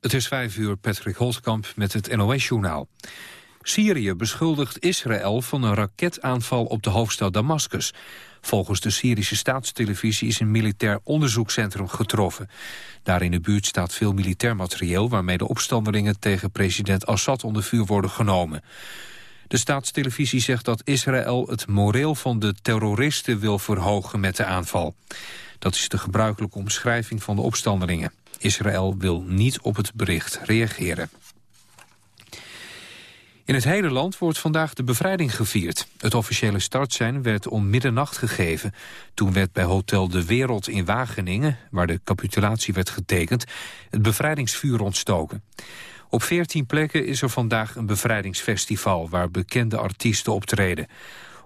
Het is vijf uur, Patrick Holtkamp met het NOS-journaal. Syrië beschuldigt Israël van een raketaanval op de hoofdstad Damascus. Volgens de Syrische staatstelevisie is een militair onderzoekscentrum getroffen. Daar in de buurt staat veel militair materieel... waarmee de opstandelingen tegen president Assad onder vuur worden genomen. De staatstelevisie zegt dat Israël het moreel van de terroristen wil verhogen met de aanval. Dat is de gebruikelijke omschrijving van de opstandelingen. Israël wil niet op het bericht reageren. In het hele land wordt vandaag de bevrijding gevierd. Het officiële startsein werd om middernacht gegeven. Toen werd bij Hotel De Wereld in Wageningen, waar de capitulatie werd getekend, het bevrijdingsvuur ontstoken. Op veertien plekken is er vandaag een bevrijdingsfestival waar bekende artiesten optreden.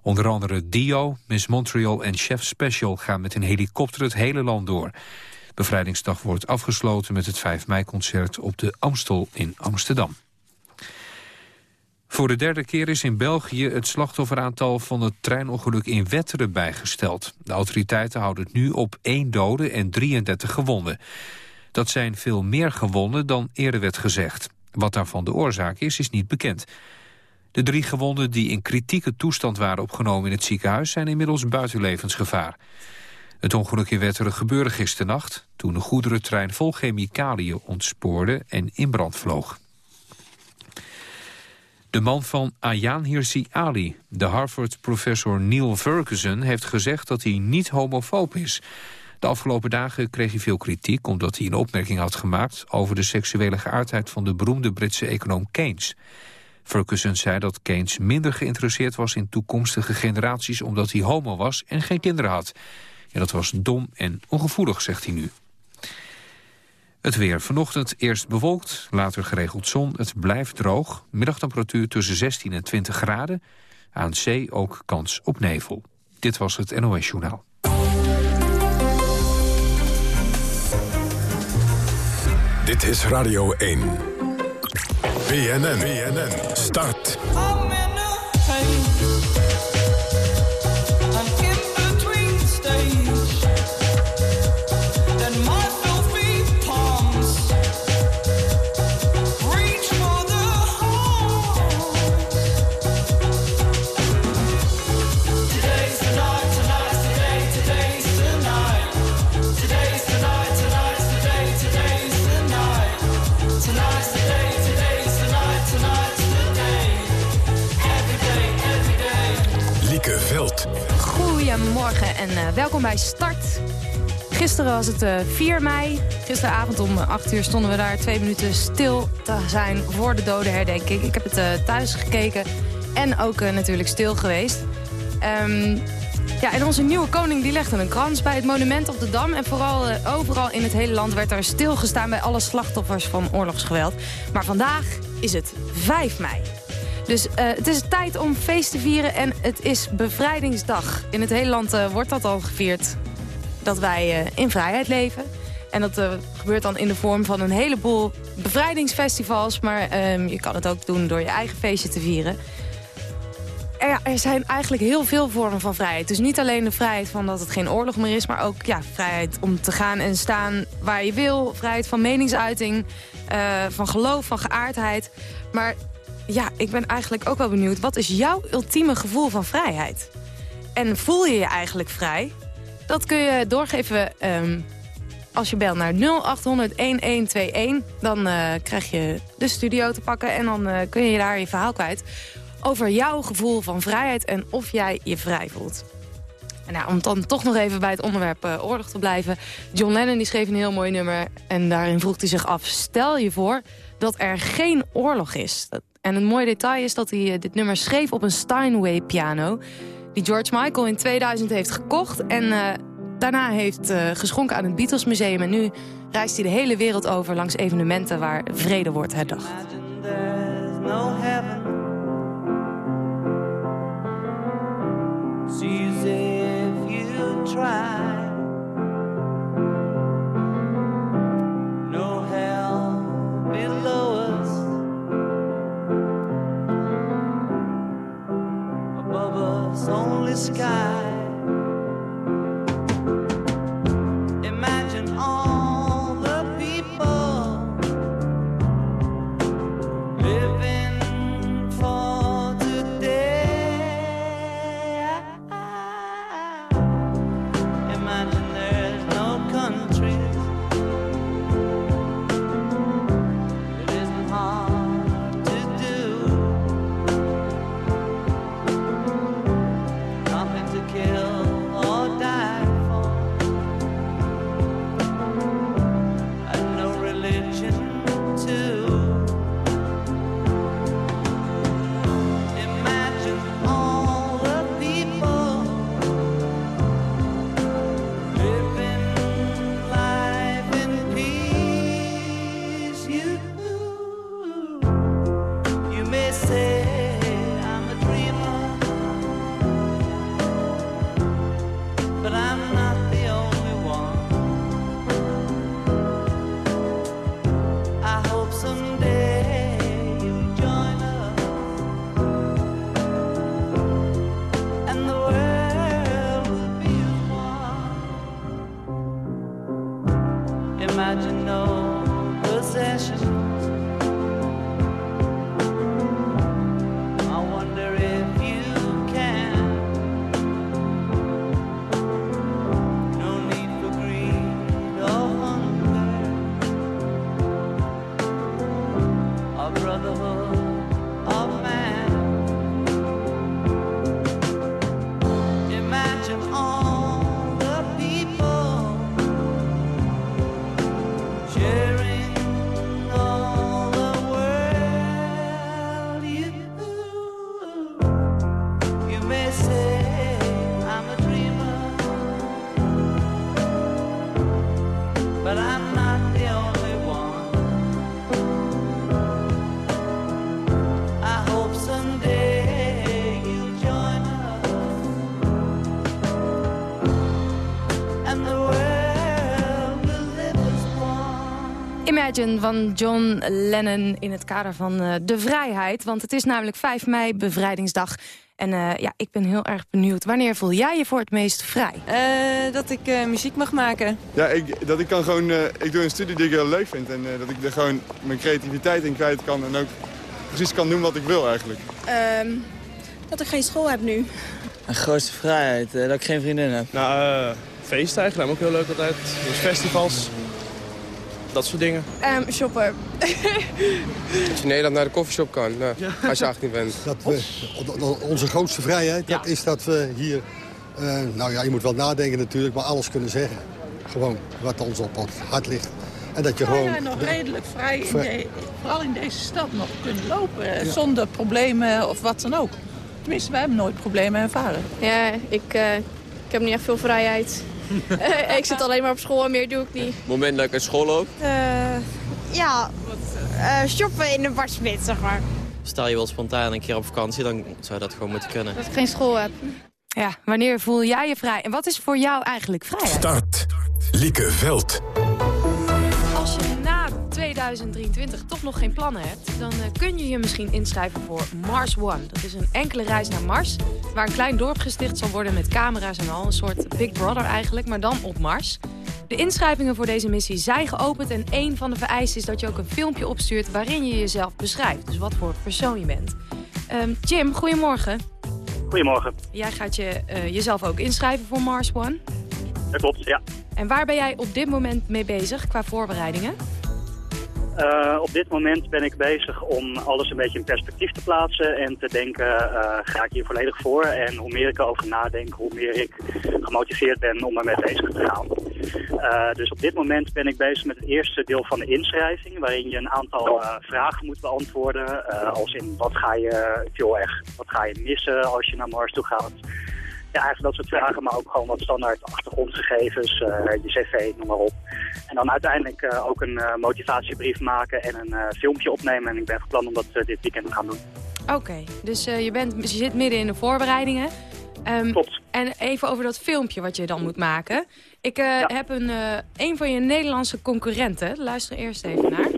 Onder andere Dio, Miss Montreal en Chef Special gaan met een helikopter het hele land door. Bevrijdingsdag wordt afgesloten met het 5 mei-concert op de Amstel in Amsterdam. Voor de derde keer is in België het slachtofferaantal van het treinongeluk in Wetteren bijgesteld. De autoriteiten houden het nu op 1 dode en 33 gewonden. Dat zijn veel meer gewonden dan eerder werd gezegd. Wat daarvan de oorzaak is, is niet bekend. De drie gewonden die in kritieke toestand waren opgenomen in het ziekenhuis... zijn inmiddels buiten levensgevaar. Het ongeluk in Wetteren gebeurde gisternacht... toen een goederentrein vol chemicaliën ontspoorde en in brand vloog. De man van Ayaan Hirsi Ali, de Harvard-professor Neil Ferguson... heeft gezegd dat hij niet homofoob is. De afgelopen dagen kreeg hij veel kritiek... omdat hij een opmerking had gemaakt... over de seksuele geaardheid van de beroemde Britse econoom Keynes. Ferguson zei dat Keynes minder geïnteresseerd was in toekomstige generaties... omdat hij homo was en geen kinderen had. Ja, dat was dom en ongevoelig, zegt hij nu. Het weer vanochtend eerst bewolkt, later geregeld zon. Het blijft droog. Middagtemperatuur tussen 16 en 20 graden. Aan zee ook kans op nevel. Dit was het NOS Journaal. Dit is Radio 1. BNN. BNN. Start. En uh, welkom bij Start. Gisteren was het uh, eh, 4 mei. Gisteravond om 8 uur stonden we daar twee minuten stil te zijn voor de dodenherdenking. Ik heb het uh, thuis gekeken en ook natuurlijk stil geweest. Um, ja, en onze nieuwe koning die legde een krans bij het monument op de Dam. En vooral overal in het hele land werd er stilgestaan bij alle slachtoffers van oorlogsgeweld. Maar vandaag is het 5 mei. Dus uh, het is tijd om feest te vieren en het is bevrijdingsdag. In het hele land uh, wordt dat al gevierd dat wij uh, in vrijheid leven. En dat gebeurt dan in de vorm van een heleboel bevrijdingsfestivals. Maar ehm, je kan het ook doen door je eigen feestje te vieren. Er, er, zijn eigenlijk heel veel vormen van vrijheid. Dus niet alleen de vrijheid van dat het geen oorlog meer is... maar ook ja, vrijheid om te gaan en staan waar je wil. Vrijheid van meningsuiting, van geloof, van geaardheid. Maar ja, ik ben eigenlijk ook wel benieuwd. Wat is jouw ultieme gevoel van vrijheid? En voel je je eigenlijk vrij? Dat kun je doorgeven ehm, als je belt naar 0800-1121. Dan uh, krijg je de studio te pakken en dan uh, kun je daar je verhaal kwijt... over jouw gevoel van vrijheid en of jij je vrij voelt. En nou, om dan toch nog even bij het onderwerp uh, oorlog te blijven. John Lennon die schreef een heel mooi nummer en daarin vroeg hij zich af... stel je voor dat er geen oorlog is. Dat, en een mooi detail is dat hij eh, dit nummer schreef op een Steinway piano... die George Michael in 2000 heeft gekocht... en uh, daarna heeft uh, geschonken aan het Beatles Museum. En nu reist hij de hele wereld over langs evenementen waar vrede wordt herdacht. No only sky. Imagine all the Imagine van John Lennon in het kader van uh, de vrijheid. Want het is namelijk 5 mei, bevrijdingsdag. En uh, ja, ik ben heel erg benieuwd. Wanneer voel jij je voor het meest vrij? Uh, dat ik muziek mag maken. Ja, ik, dat ik kan gewoon... ik doe een studie die ik heel leuk vind. En dat ik er gewoon mijn creativiteit in kwijt kan. En ook precies kan doen wat ik wil eigenlijk. Ehm, dat ik geen school heb nu. Mijn grootste vrijheid, dat ik geen vriendin heb. Nou, feesten eigenlijk. ook heel leuk altijd. Dus festivals dat soort dingen. Um, shoppen. dat je in Nederland naar de koffieshop kan, nou, als je 18 bent. Dat we, onze grootste vrijheid dat is dat we hier... Uh, nou ja, je moet wel nadenken natuurlijk, maar alles kunnen zeggen. Gewoon wat ons op het hart ligt. En dat je nou gewoon... Ja, nog redelijk vrij, in de, vooral in deze stad, nog kunnen lopen. Ja. Zonder problemen of wat dan ook. Tenminste, wij hebben nooit problemen ervaren. Ja, ik, uh, ik heb niet echt veel vrijheid. ik zit alleen maar op school en meer doe ik niet. Het moment dat ik uit school loop? Uh, ja, uh, shoppen in de barsmit, zeg maar. Stel je wel spontaan een keer op vakantie, dan zou dat gewoon moeten kunnen. Dat ik geen school heb. Ja, wanneer voel jij je vrij? En wat is voor jou eigenlijk vrijheid? Start. Lieke Veld. Als je na 2023 toch nog geen plannen hebt... dan uh, kun je je misschien inschrijven voor Mars One. Dat is een enkele reis naar Mars... waar een klein dorp gesticht zal worden met camera's en al. Een soort Big Brother eigenlijk, maar dan op Mars. De inschrijvingen voor deze missie zijn geopend... en een van de vereisten is dat je ook een filmpje opstuurt... waarin je jezelf beschrijft, dus wat voor persoon je bent. Um, Jim, goedemorgen. Goedemorgen. Jij gaat je, uh, jezelf ook inschrijven voor Mars One? Dat klopt, ja. En waar ben jij op dit moment mee bezig qua voorbereidingen? Uh, op dit moment ben ik bezig om alles een beetje in perspectief te plaatsen en te denken, uh, ga ik hier volledig voor? En hoe meer ik erover nadenk, hoe meer ik gemotiveerd ben om ermee bezig te gaan. Uh, dus op dit moment ben ik bezig met het eerste deel van de inschrijving, waarin je een aantal vragen moet beantwoorden. als in, wat ga je, veel echt, wat ga je missen als je naar Mars toe gaat? ja, eigenlijk dat soort vragen, maar ook gewoon wat standaard achtergrondgegevens, je cv, noem maar op. En dan uiteindelijk uh, ook een uh, motivatiebrief maken en een filmpje opnemen. En ik ben van plan om dat dit weekend te gaan doen. Oké, okay, dus je, bent, je zit midden in de voorbereidingen. Um, Klopt. En even over dat filmpje wat je dan moet maken. Ik ja. heb een, een van je Nederlandse concurrenten. Luister eerst even naar.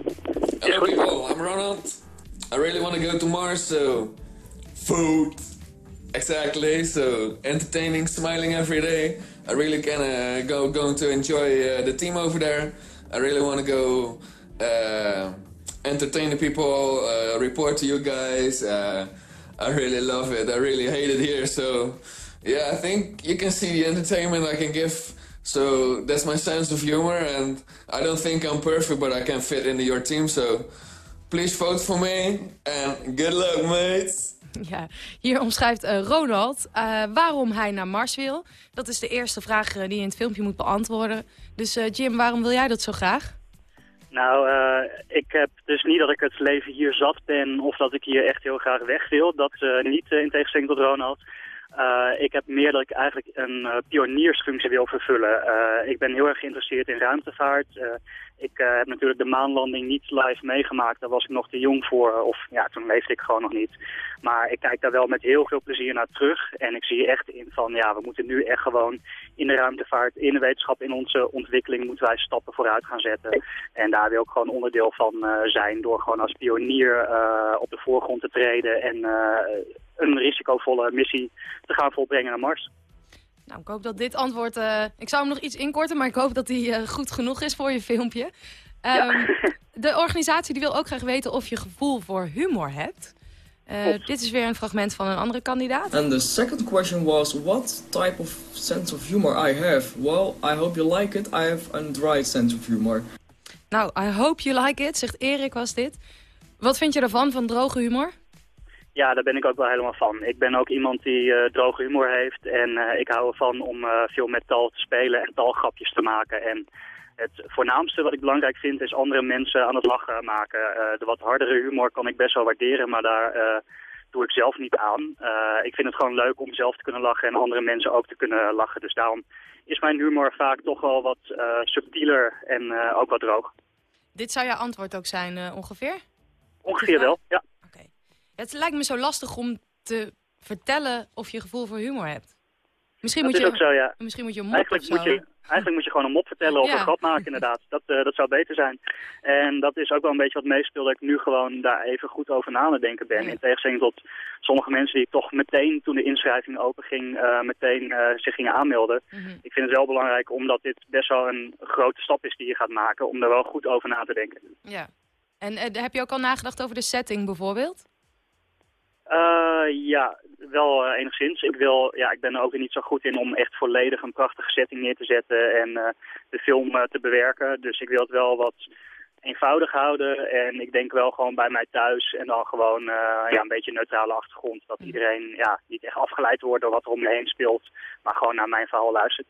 Hello people, I'm Ronald. I really want to go to Mars, so food. Exactly. So entertaining, smiling every day. I really kind of go going to enjoy uh, the team over there. I really want to go uh, entertain the people, uh, report to you guys. Uh, I really love it. I really hate it here. So yeah, I think you can see the entertainment I can give. So that's my sense of humor, and I don't think I'm perfect, but I can fit into your team. So please vote for me, and good luck, mates. Ja, hier omschrijft uh, Ronald uh, waarom hij naar Mars wil. Dat is de eerste vraag uh, die je in het filmpje moet beantwoorden. Dus Jim, waarom wil jij dat zo graag? Nou, ik heb dus niet dat ik het leven hier zat ben of dat ik hier echt heel graag weg wil. Dat niet in tegenstelling tot Ronald. ik heb meer dat ik eigenlijk een pioniersfunctie wil vervullen. ik ben heel erg geïnteresseerd in ruimtevaart. Ik uh, heb natuurlijk de maanlanding niet live meegemaakt. Daar was ik nog te jong voor. Of ja, toen leefde ik gewoon nog niet. Maar ik kijk daar wel met heel veel plezier naar terug. En ik zie echt in van, ja, we moeten nu echt gewoon in de ruimtevaart, in de wetenschap, in onze ontwikkeling moeten wij stappen vooruit gaan zetten. En daar wil ik gewoon onderdeel van uh, zijn door gewoon als pionier op de voorgrond te treden en een risicovolle missie te gaan volbrengen naar Mars. Nou, ik hoop dat dit antwoord... Uh, ik zou hem nog iets inkorten, maar ik hoop dat hij uh, goed genoeg is voor je filmpje. Ehm, de organisatie die wil ook graag weten of je gevoel voor humor hebt. Uh, dit is weer een fragment van een andere kandidaat. And the second question was what type of sense of humor I have. Well, I hope you like it. I have a dry sense of humor. Nou, I hope you like it, zegt Erik was dit. Wat vind je ervan, van droge humor? Ja, daar ben ik ook wel helemaal van. Ik ben ook iemand die uh, droge humor heeft. En uh, ik hou ervan om uh, veel met taal te spelen en talgrapjes te maken. En het voornaamste wat ik belangrijk vind is andere mensen aan het lachen maken. de wat hardere humor kan ik best wel waarderen, maar daar doe ik zelf niet aan. ik vind het gewoon leuk om zelf te kunnen lachen en andere mensen ook te kunnen lachen. Dus daarom is mijn humor vaak toch wel wat subtieler en ook wat droog. Dit zou jouw antwoord ook zijn ongeveer? Ongeveer wel, ja. Het lijkt me zo lastig om te vertellen of je gevoel voor humor hebt. Misschien dat moet je, ook zo, ja. Misschien moet je een mop eigenlijk moet je, eigenlijk moet je gewoon een mop vertellen of Ja. een grap maken inderdaad. Dat, eh, dat zou beter zijn. En dat is ook wel een beetje wat meespeelt dat ik nu gewoon daar even goed over na aan het denken ben. In tegenstelling tot sommige mensen die toch meteen toen de inschrijving open ging, eh, meteen eh, zich gingen aanmelden. Ik vind het wel belangrijk omdat dit best wel een grote stap is die je gaat maken, om daar wel goed over na te denken. Ja. En heb je ook al nagedacht over de setting bijvoorbeeld? Eh, ja, wel eh, enigszins. Ik, wil, ja, ik ben er ook niet zo goed in om echt volledig een prachtige setting neer te zetten en eh, de film te bewerken. Dus ik wil het wel wat eenvoudig houden en ik denk wel gewoon bij mij thuis en dan gewoon ja, een beetje een neutrale achtergrond. Dat iedereen ja, niet echt afgeleid wordt door wat er om me heen speelt, maar gewoon naar mijn verhaal luistert.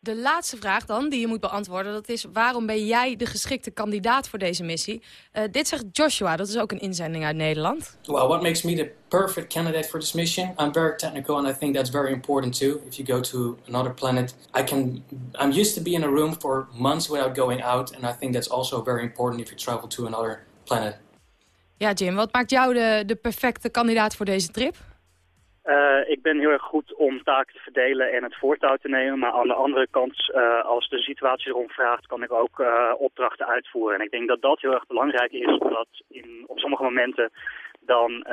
De laatste vraag dan, die je moet beantwoorden, dat is waarom ben jij de geschikte kandidaat voor deze missie? Eh, dit zegt Joshua, dat is ook een inzending uit Nederland. Well, what makes me the perfect candidate for this mission? I'm very technical, and I think that's very important too. If you go to another planet, I can. I'm used to be in a room for months without going out, and I think that's also very important if you travel to another planet. Ja, Jim, wat maakt jou de, de perfecte kandidaat voor deze trip? Uh, ik ben heel erg goed om taken te verdelen en het voortouw te nemen. Maar aan de andere kant, uh, als de situatie erom vraagt, kan ik ook uh, opdrachten uitvoeren. En ik denk dat dat heel erg belangrijk is, omdat in, op sommige momenten dan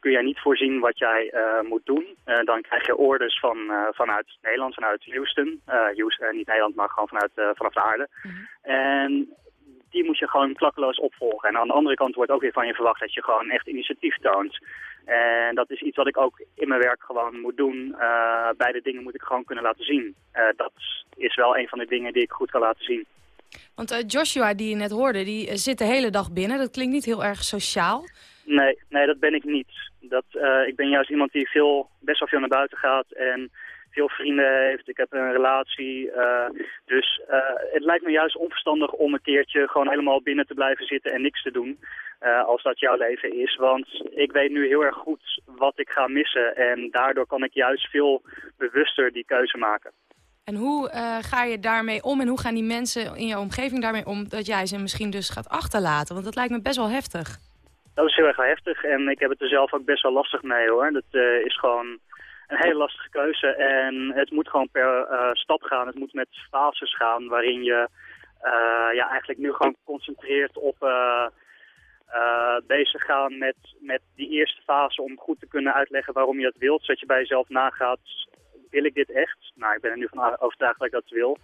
kun jij niet voorzien wat jij moet doen. dan krijg je orders van, vanuit Nederland, vanuit Houston. Houston niet Nederland, maar gewoon vanuit, vanaf de aarde. En die moet je gewoon klakkeloos opvolgen. En aan de andere kant wordt ook weer van je verwacht dat je gewoon echt initiatief toont. En dat is iets wat ik ook in mijn werk gewoon moet doen. Uh, beide dingen moet ik gewoon kunnen laten zien. Uh, dat is wel een van de dingen die ik goed kan laten zien. Want uh, Joshua, die je net hoorde, die zit de hele dag binnen. Dat klinkt niet heel erg sociaal. Nee, nee dat ben ik niet. Dat, ik ben juist iemand die veel, best wel veel naar buiten gaat en veel vrienden heeft. Ik heb een relatie. dus het lijkt me juist onverstandig om een keertje gewoon helemaal binnen te blijven zitten en niks te doen. Uh, als dat jouw leven is. Want ik weet nu heel erg goed wat ik ga missen. En daardoor kan ik juist veel bewuster die keuze maken. En hoe uh, ga je daarmee om en hoe gaan die mensen in jouw omgeving daarmee om... dat jij ze misschien dus gaat achterlaten? Want dat lijkt me best wel heftig. Dat is heel erg heftig en ik heb het er zelf ook best wel lastig mee hoor. Dat uh, is gewoon een hele lastige keuze. En het moet gewoon per stap gaan. Het moet met fases gaan waarin je ja, eigenlijk nu gewoon concentreert op... Uh, bezig gaan met, met die eerste fase om goed te kunnen uitleggen waarom je dat wilt. Zodat je bij jezelf nagaat, wil ik dit echt? Nou, ik ben er nu van overtuigd dat ik dat wil.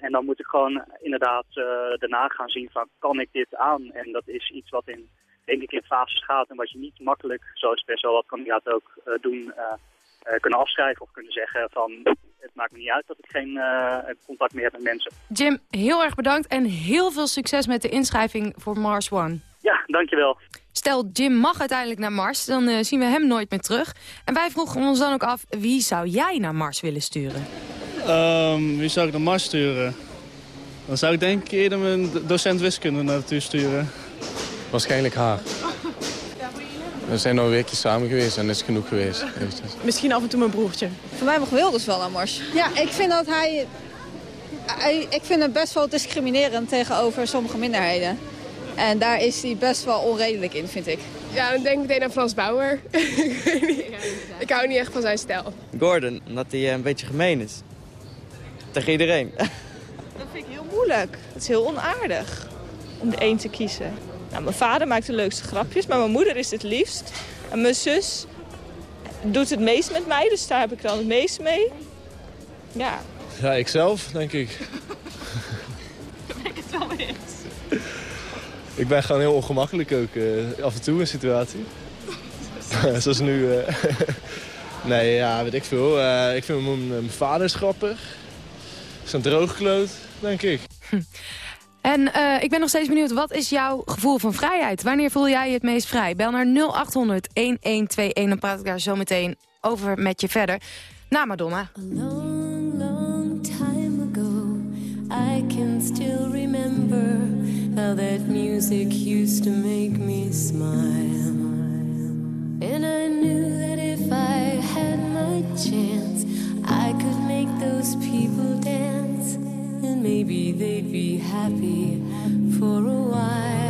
En dan moet ik gewoon inderdaad uh, daarna gaan zien van, kan ik dit aan? En dat is iets wat in, denk ik, in fases gaat en wat je niet makkelijk, zoals best wel wat kandidaten ook doen, kunnen afschrijven of kunnen zeggen van, het maakt me niet uit dat ik geen contact meer heb met mensen. Jim, heel erg bedankt en heel veel succes met de inschrijving voor Mars One. Ja, dankjewel. Stel, Jim mag uiteindelijk naar Mars, dan uh, zien we hem nooit meer terug. En wij vroegen ons dan ook af, wie zou jij naar Mars willen sturen? Um, wie zou ik naar Mars sturen? Dan zou ik denk ik eerder mijn docent wiskunde naartoe sturen. Waarschijnlijk haar. We zijn al een weekje samen geweest en dat is genoeg geweest. Misschien af en toe mijn broertje. Voor mij mag Wilders wel naar Mars. Ja, ik vind dat hij... hij ik vind het best wel discriminerend tegenover sommige minderheden. En daar is hij best wel onredelijk in, vind ik. Ja, dan denk ik meteen aan Frans Bauer. ik hou niet echt van zijn stijl. Gordon, omdat hij een beetje gemeen is. Tegen iedereen. Dat vind ik heel moeilijk. Het is heel onaardig om de een te kiezen. Nou, mijn vader maakt de leukste grapjes, maar mijn moeder is het liefst. En mijn zus doet het meest met mij, dus daar heb ik dan het meest mee. Ja. Ja, ikzelf, denk ik. Daar ben ik het wel mee eens. Ik ben gewoon heel ongemakkelijk ook eh, af en toe in situatie. Zoals nu. eh. nee, ja, weet ik veel. Eh, ik vind mijn, mijn vader is grappig. Zo'n droogkloot, denk ik. En eh, ik ben nog steeds benieuwd, wat is jouw gevoel van vrijheid? Wanneer voel jij je het meest vrij? Bel naar 0800 1121, dan praat ik daar zo meteen over met je verder. Na Madonna. time ago, I can still remember how that music used to make me smile. And I knew that if I had my chance, I could make those people dance. Maybe they'd be happy for a while.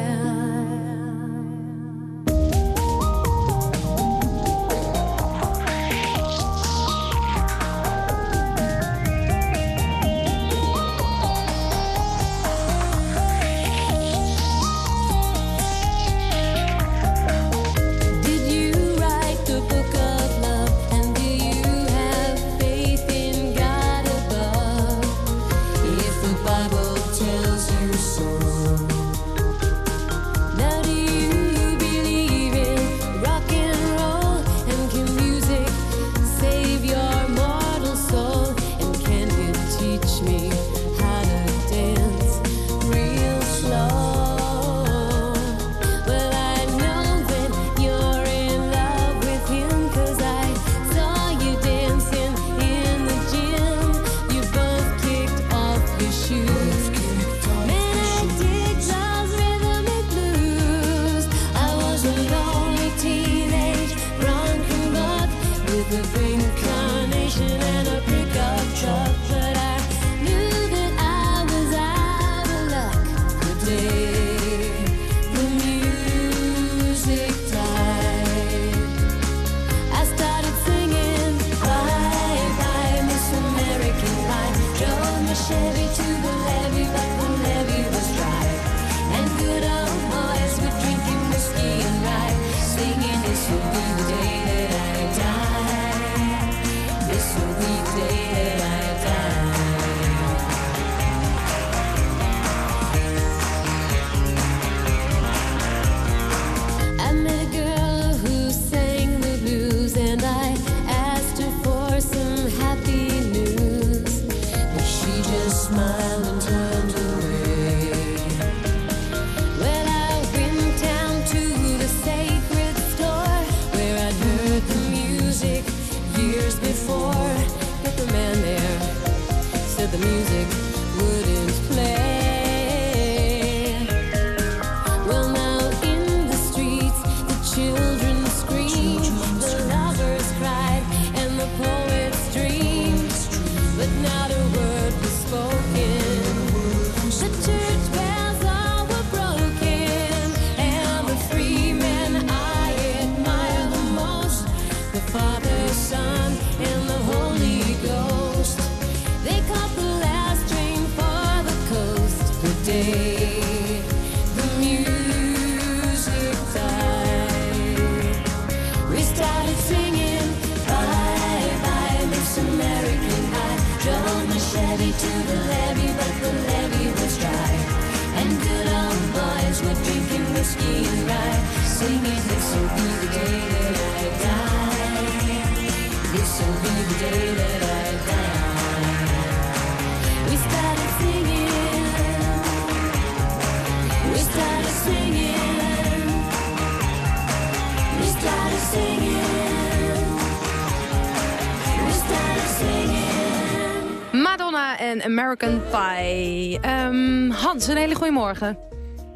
American Pie. Ehm, Hans, een hele goede morgen.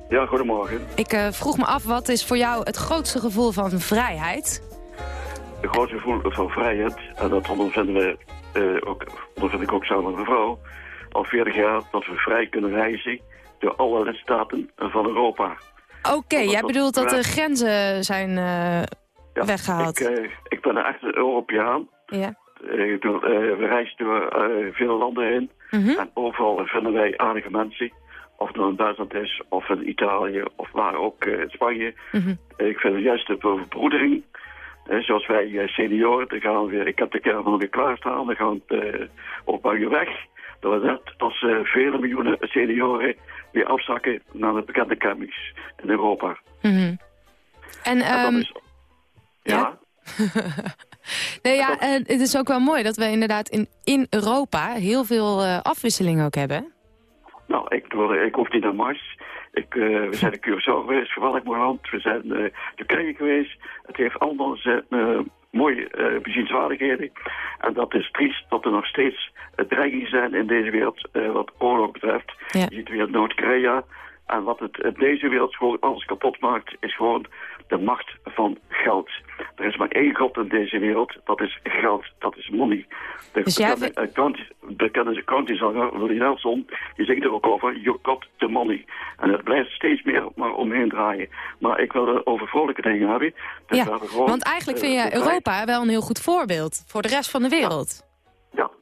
Ja, goedemorgen. Ik eh, vroeg me af, wat is voor jou het grootste gevoel van vrijheid? Het grootste gevoel van vrijheid, en dat ondervinden, we, eh, ook, ondervind ik ook samen met mijn vrouw, al 40 jaar dat we vrij kunnen reizen door alle lidstaten van Europa. Oké, jij bedoelt dat de grenzen zijn eh, weggehaald. Ik, ik ben een echte Europeaan. Ja. Ik we reizen door vele landen heen. Mhm. En overal vinden wij aardige mensen. Of het nou in Duitsland is, of in Italië, of waar ook eh, in Spanje. Mhm. Ik vind het juist de verbroedering. Eh, zoals wij eh, senioren, dan gaan we weer, ik heb de nog weer klaarstaan, dan gaan we op je weg. Dat was net als vele miljoenen senioren weer afzakken naar de bekende campings in Europa. Mhm. En, ehm, Ja, nee, ja, eh, het is ook wel mooi dat we inderdaad in, in Europa heel veel eh, afwisseling ook hebben. nou, ik, ik hoef niet naar Mars. Ik, eh, we zijn in Curaçao geweest, geweldig mooi land. We zijn eh Turkije geweest. Het heeft allemaal zijn mooie eh, bezienswaardigheden. En dat is triest dat er nog steeds dreigingen zijn in deze wereld wat oorlog betreft. Je ziet weer Noord-Korea. En wat het deze wereld gewoon alles kapot maakt, is gewoon de macht van geld. Er is maar één god in deze wereld, dat is geld, dat is money. De Dus jij bekende, country, bekende countryzanger Willie Nelson, die zingt er ook over, you got the money. En het blijft steeds meer maar omheen draaien. Maar ik wil het over vrolijke dingen hebben. Dus gewoon, Want eigenlijk vind eh, je Europa wel een heel goed voorbeeld voor de rest van de wereld. Ja,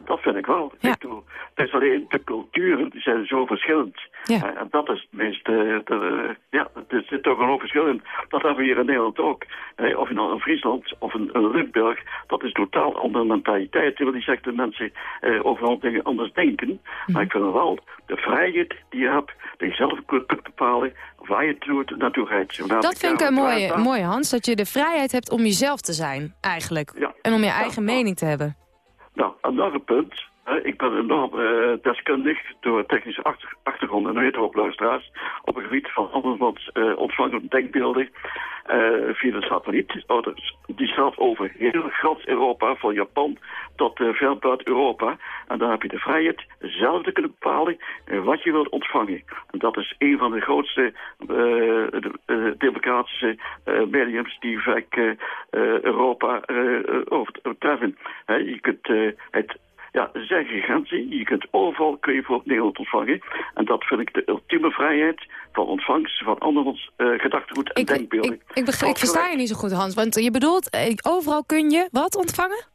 dat vind ik wel. Ik bedoel, het is alleen de culturen die zijn zo verschillend. Eh, en dat is het meest, eh, de, ja, er zit toch een hoop verschil in. Dat hebben we hier in Nederland ook. Eh, of nou in Friesland of in, in Limburg, dat is totaal andere mentaliteit. Niet zeggen dat mensen eh, overal dingen anders denken. Maar ik vind wel, de vrijheid die je hebt, dat je zelf kunt bepalen waar je toe- naartoe gaat. Dat vind ik een mooie, mooie, Hans, dat je de vrijheid hebt om jezelf te zijn, eigenlijk. En om je eigen mening te hebben. Nou, een een punt. Ik ben enorm eh, deskundig door technische achter- achtergrond en weet ook luisteraars op het gebied van andermans eh ontvangende denkbeelden eh, via de satelliet. Oh, Die staat over heel gans Europa, van Japan tot ver buiten Europa. En dan heb je de vrijheid zelf te kunnen bepalen wat je wilt ontvangen. En dat is een van de grootste de, democratische mediums die vaak Europa overtreffen. Je kunt het ja, er zijn geen grenzen. Je kunt overal kun je voor Nederland ontvangen. En dat vind ik de ultieme vrijheid van ontvangst van andermans eh gedachtegoed en denkbeelden. Ik, begrijp, ik versta je niet zo goed, Hans. Want je bedoelt, eh, overal kun je wat ontvangen?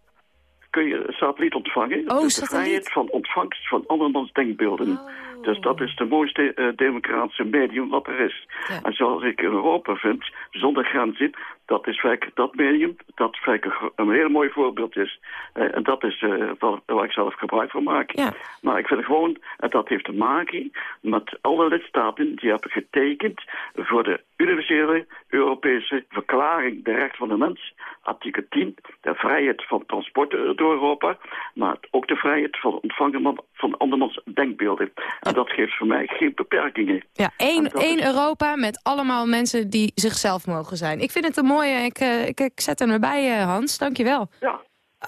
kun je een satelliet ontvangen. Oh, dus de vrijheid van ontvangst van andermans denkbeelden. Dus dat is de mooiste eh, democratische medium wat er is. En zoals ik Europa vind, zonder grenzen, dat is vaak dat medium, dat vaak een, heel mooi voorbeeld is. Eh, en dat is eh, waar, waar ik zelf gebruik van maak. Maar ik vind gewoon, en dat heeft te maken met alle lidstaten die hebben getekend voor de universele Europese verklaring der rechten van de mens, artikel 10, de vrijheid van transport eh, door Europa, maar ook de vrijheid van ontvangen van- andermans denkbeelden. En dat geeft voor mij geen beperkingen. Ja, één, één Europa met allemaal mensen die zichzelf mogen zijn. Ik vind het een mooie, ik, eh, ik, ik zet hem erbij, eh, Hans. Dankjewel. Ja.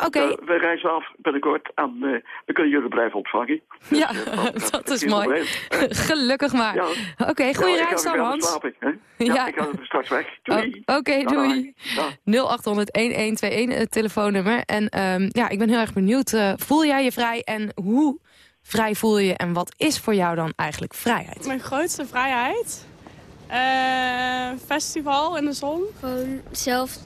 Oké. Eh, we reizen af binnenkort en eh, we kunnen jullie blijven ontvangen. Ja, Dus, eh, dat is mooi. probleem. Gelukkig maar. Ja. Oké, Ja, goede reis dan, Hans. slapen, hè? Ja, Ja. ik ga straks weg. Doei. Oh, Oké, Dag. doei. Dag. 0800-1121, het telefoonnummer. En ehm, ja, ik ben heel erg benieuwd. eh, voel jij je vrij en hoe vrij voel je je? En wat is voor jou dan eigenlijk vrijheid? Mijn grootste vrijheid? Eh, festival in de zon. Gewoon zelf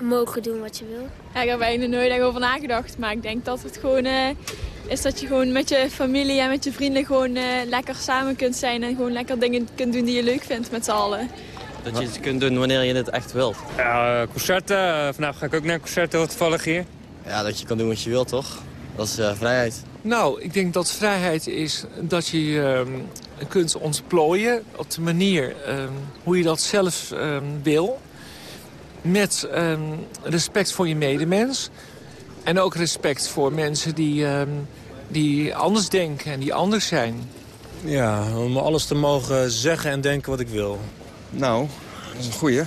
mogen doen wat je wil. Ja, ik heb er eigenlijk nooit echt over nagedacht. Maar ik denk dat het gewoon eh, is dat je gewoon met je familie en met je vrienden gewoon eh, lekker samen kunt zijn. En gewoon lekker dingen kunt doen die je leuk vindt met z'n allen. Dat je het kunt doen wanneer je het echt wilt. Ja, concerten. Vandaag ga ik ook naar een concert, heel toevallig hier. Ja, dat je kan doen wat je wilt, toch? Dat is eh, vrijheid. Nou, ik denk dat vrijheid is dat je ehm, kunt ontplooien op de manier ehm, hoe je dat zelf ehm, wil. Met ehm, respect voor je medemens. En ook respect voor mensen die, ehm, die anders denken en die anders zijn. Ja, om alles te mogen zeggen en denken wat ik wil. Nou, dat is een goeie.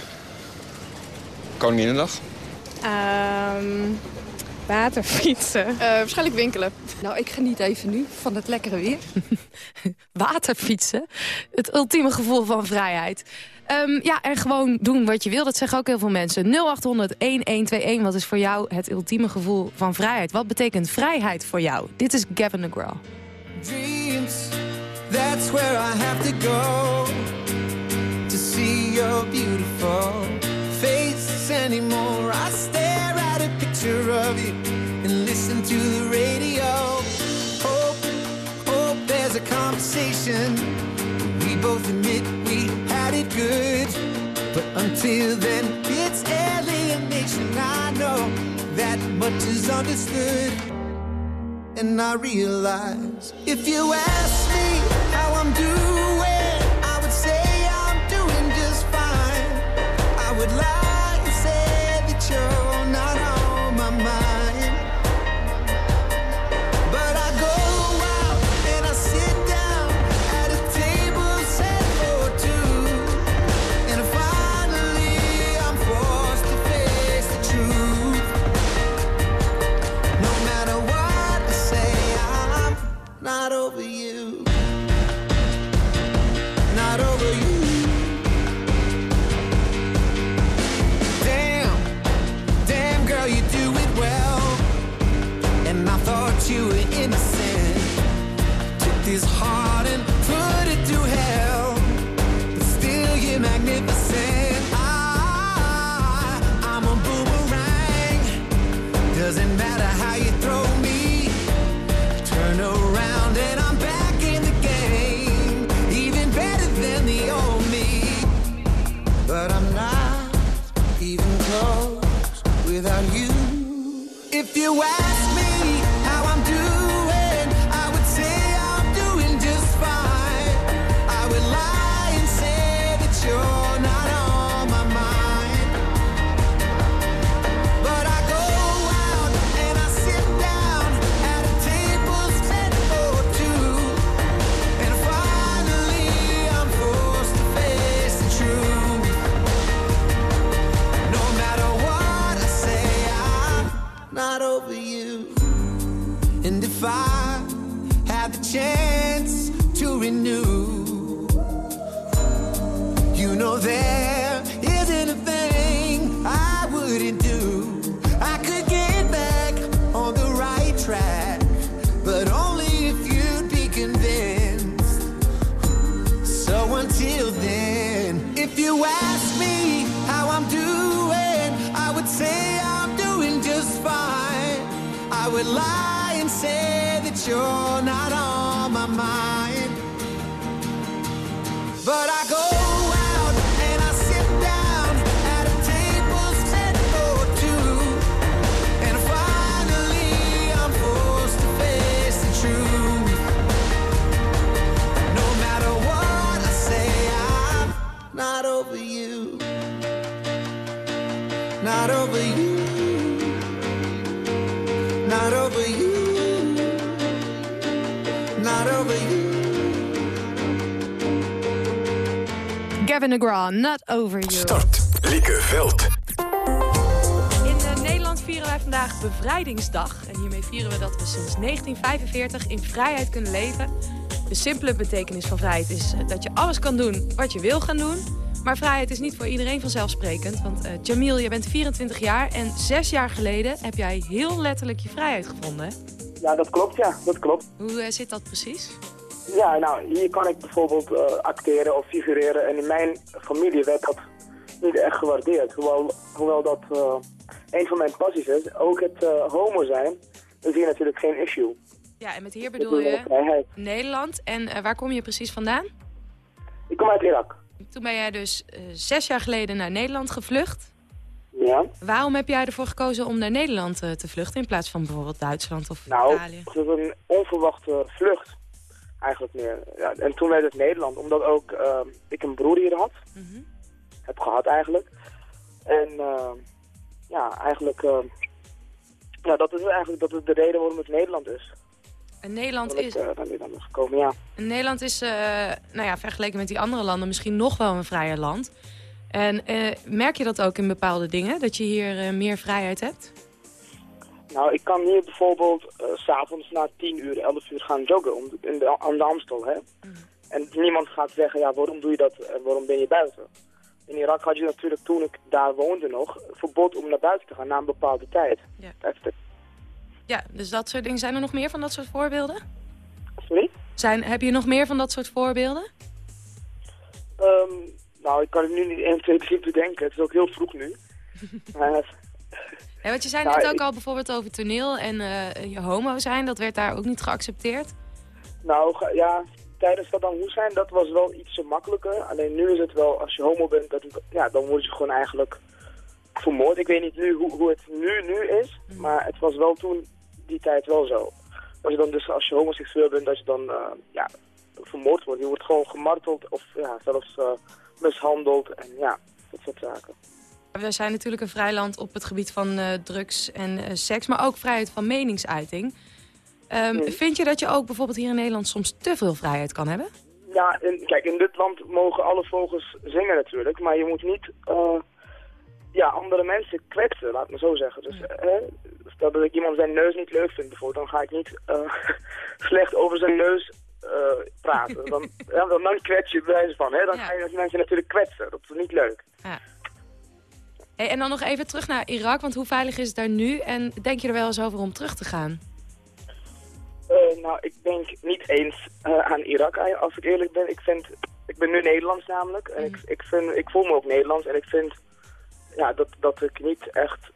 Koninginnedag. Ehm waterfietsen. Eh, waarschijnlijk winkelen. Nou, ik geniet even nu van het lekkere weer. Waterfietsen. Het ultieme gevoel van vrijheid. Ehm, ja, en gewoon doen wat je wil. Dat zeggen ook heel veel mensen. 0800-1121. Wat is voor jou het ultieme gevoel van vrijheid? Wat betekent vrijheid voor jou? Dit is Gavin DeGraw. dreams. That's where I have to go to see your beautiful face anymore. I stare at picture of you and listen to the radio. Hope, hope there's a conversation. We both admit we had it good. But until then, it's alienation. I know that much is understood. and I realize if you ask me how I'm doing, say that DeGraw, Not Over You. Start. Lieke Veld. In eh, Nederland vieren wij vandaag Bevrijdingsdag. En hiermee vieren we dat we sinds 1945 in vrijheid kunnen leven. De simpele betekenis van vrijheid is eh, dat je alles kan doen wat je wil gaan doen. Maar vrijheid is niet voor iedereen vanzelfsprekend. Want eh, Jamil, je bent 24 jaar en zes jaar geleden heb jij heel letterlijk je vrijheid gevonden. Ja, dat klopt, ja, dat klopt. Hoe zit dat precies? Ja, nou, hier kan ik bijvoorbeeld eh, acteren of figureren. En in mijn familie werd dat niet echt gewaardeerd. Hoewel, hoewel dat eh, een van mijn passies is. Ook het eh, homo zijn is hier natuurlijk geen issue. Ja, en met hier bedoel je. Nederland. En waar kom je precies vandaan? Ik kom uit Irak. Toen ben jij dus zes jaar geleden naar Nederland gevlucht. Ja. Waarom heb jij ervoor gekozen om naar Nederland te vluchten in plaats van bijvoorbeeld Duitsland of Nou, Italië? het was een onverwachte vlucht. Eigenlijk meer. Ja, en toen werd het Nederland, omdat ook eh, ik een broer hier had. Mhm. Heb gehad eigenlijk. En eh, ja, eigenlijk... ja, dat is eigenlijk dat is de reden waarom het Nederland is. En Nederland ik is, eh, Nederland gekomen, ja. en Nederland is eh, nou ja, vergeleken met die andere landen misschien nog wel een vrijer land. En eh, merk je dat ook in bepaalde dingen, dat je hier meer vrijheid hebt? Nou, ik kan hier bijvoorbeeld eh, s s'avonds na 10 uur, 11 uur gaan joggen om, in de, aan de Amstel. Hè? En niemand gaat zeggen, ja, waarom doe je dat en waarom ben je buiten? In Irak had je natuurlijk, toen ik daar woonde nog, verbod om naar buiten te gaan na een bepaalde tijd. Ja. Ja, dus dat soort dingen. Zijn er nog meer van dat soort voorbeelden? Sorry? Zijn, heb je nog meer van dat soort voorbeelden? Ehm, nou, ik kan het nu niet 1, 2, 3 bedenken. Het is ook heel vroeg nu. maar, Ja, want je zei Nou, net ook ik- al bijvoorbeeld over toneel en eh, je homo zijn. Dat werd daar ook niet geaccepteerd. nou, ja, tijdens dat dan hoe zijn, dat was wel iets makkelijker. Alleen nu is het wel, als je homo bent, dat, ja, dan word je gewoon eigenlijk vermoord. Ik weet niet nu hoe, hoe het nu, nu is, maar het was wel toen die tijd wel zo. als je dan dus als je homoseksueel bent, dat je dan eh, ja, vermoord wordt. Je wordt gewoon gemarteld of ja, zelfs eh, mishandeld en ja, dat soort zaken. We zijn natuurlijk een vrij land op het gebied van eh, drugs en eh, seks, maar ook vrijheid van meningsuiting. Ehm, Vind je dat je ook bijvoorbeeld hier in Nederland soms te veel vrijheid kan hebben? Ja, in, kijk, in dit land mogen alle vogels zingen natuurlijk, maar je moet niet eh, ja, andere mensen kwetsen, laat me zo zeggen. Dus stel dat ik iemand zijn neus niet leuk vind bijvoorbeeld, dan ga ik niet slecht over zijn neus praten. Dan, ja, dan, dan kwets je bewijs van, hè? dan ga je mensen natuurlijk kwetsen. Dat is niet leuk. Hey, en dan nog even terug naar Irak, want hoe veilig is het daar nu? En denk je er wel eens over om terug te gaan? Eh, nou, ik denk niet eens eh, aan Irak, eh, als ik eerlijk ben. Ik, vind, ik ben nu Nederlands namelijk. En ik, ik, vind, ik voel me ook Nederlands. En ik vind ja, dat, dat ik niet echt...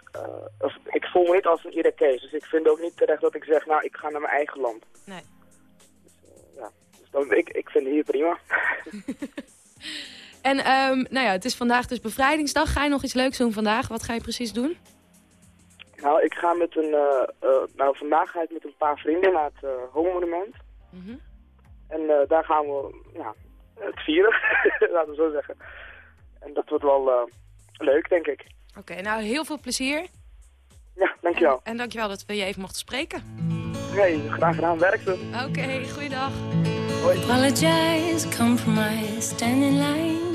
als, ik voel me niet als een Irakees. Dus ik vind ook niet terecht dat ik zeg, nou, ik ga naar mijn eigen land. Nee. Dus, ja, dus dan, ik, ik vind het hier prima. En ehm, nou ja, het is vandaag dus bevrijdingsdag. Ga je nog iets leuks doen vandaag? Wat ga je precies doen? nou, ik ga met een... eh, eh, nou, vandaag ga ik met een paar vrienden naar het uh, Homo-monument. Mhm. En eh, daar gaan we ja, het vieren, laten we zo zeggen. En dat wordt wel eh, leuk, denk ik. Oké, nou heel veel plezier. Ja, dankjewel. En dankjewel dat we je even mochten spreken. Nee, graag gedaan. Werk ze. Oké, goeiedag. Apologize, compromise, stand in line,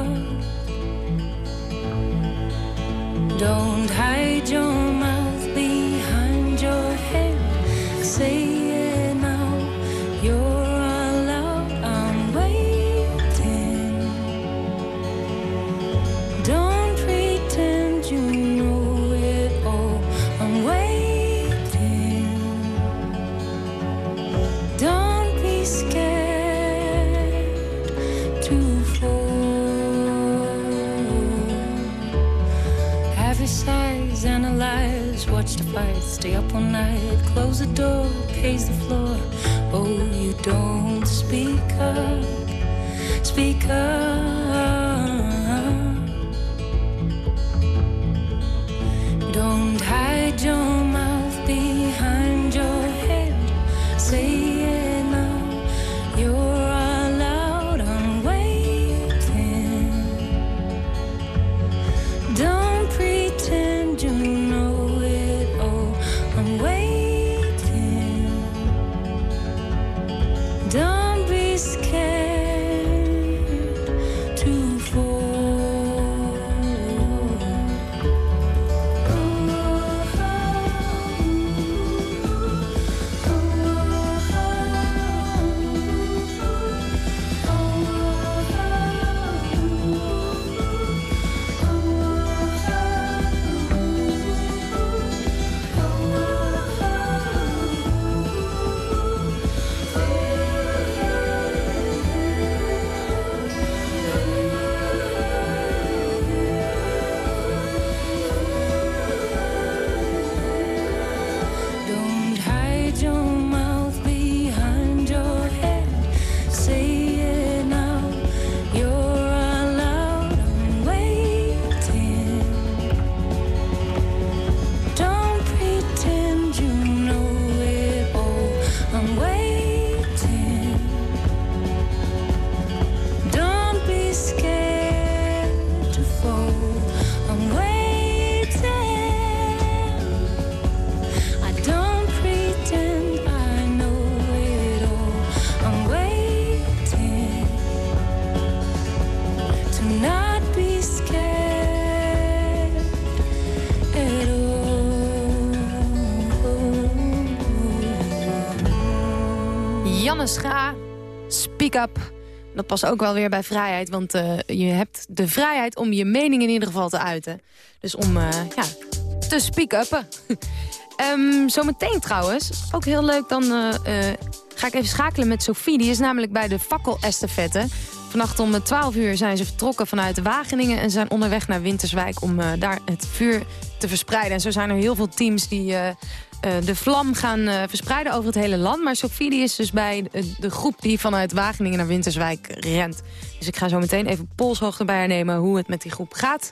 Don't hide your mouth behind your head. Say watch the fight, stay up all night, close the door, pace the floor. Oh, you don't speak up, speak up. Scha, speak up. Dat past ook wel weer bij vrijheid, want eh, je hebt de vrijheid om je mening in ieder geval te uiten. Dus om eh, ja, te speak uppen. Ehm, zometeen trouwens, ook heel leuk, dan eh, ga ik even schakelen met Sophie. Die is namelijk bij de fakkelestafette. Vannacht om 12 uur zijn ze vertrokken vanuit Wageningen... en zijn onderweg naar Winterswijk om daar het vuur te verspreiden. En zo zijn er heel veel teams die de vlam gaan eh, verspreiden over het hele land. Maar Sophie die is dus bij de, groep die vanuit Wageningen naar Winterswijk rent. Dus ik ga zo meteen even polshoogte bij haar nemen hoe het met die groep gaat.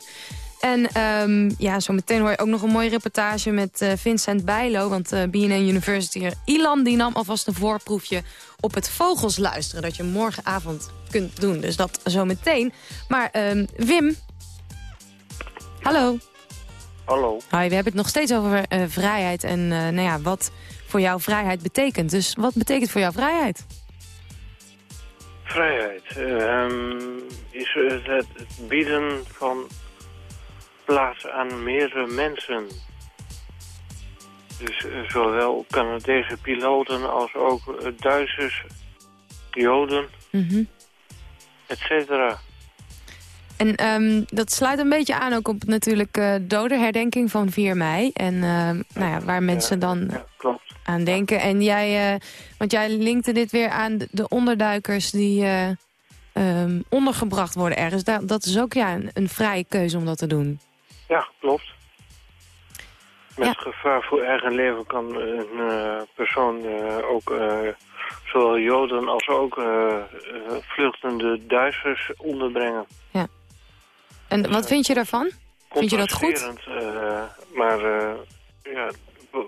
En ehm, ja, zo meteen hoor je ook nog een mooie reportage met eh, Vincent Bijlo. Want eh BNN University Ilan die nam alvast een voorproefje op het vogels luisteren. Dat je morgenavond kunt doen. Dus dat zo meteen. Maar ehm, Wim. Hallo. Hallo. Hi, we hebben het nog steeds over eh, vrijheid en eh, nou ja, wat voor jou vrijheid betekent. Dus wat betekent voor jou vrijheid? Vrijheid ehm, is het, bieden van plaats aan meerdere mensen. Dus eh, zowel Canadese piloten als ook Duitsers, Joden, Mhm. et cetera. En ehm, dat sluit een beetje aan ook op natuurlijk eh dodenherdenking van 4 mei. En ehm, nou ja, waar mensen dan aan denken. En jij, eh, want jij linkte dit weer aan de, de onderduikers die eh, ehm, ondergebracht worden ergens. Dat, dat is ook ja, een, een vrije keuze om dat te doen. Ja, klopt. Met gevaar voor eigen leven kan een persoon ook zowel Joden als ook vluchtende Duitsers onderbrengen. Ja. En wat vind je daarvan? Vind je dat goed? Eh, maar eh, ja,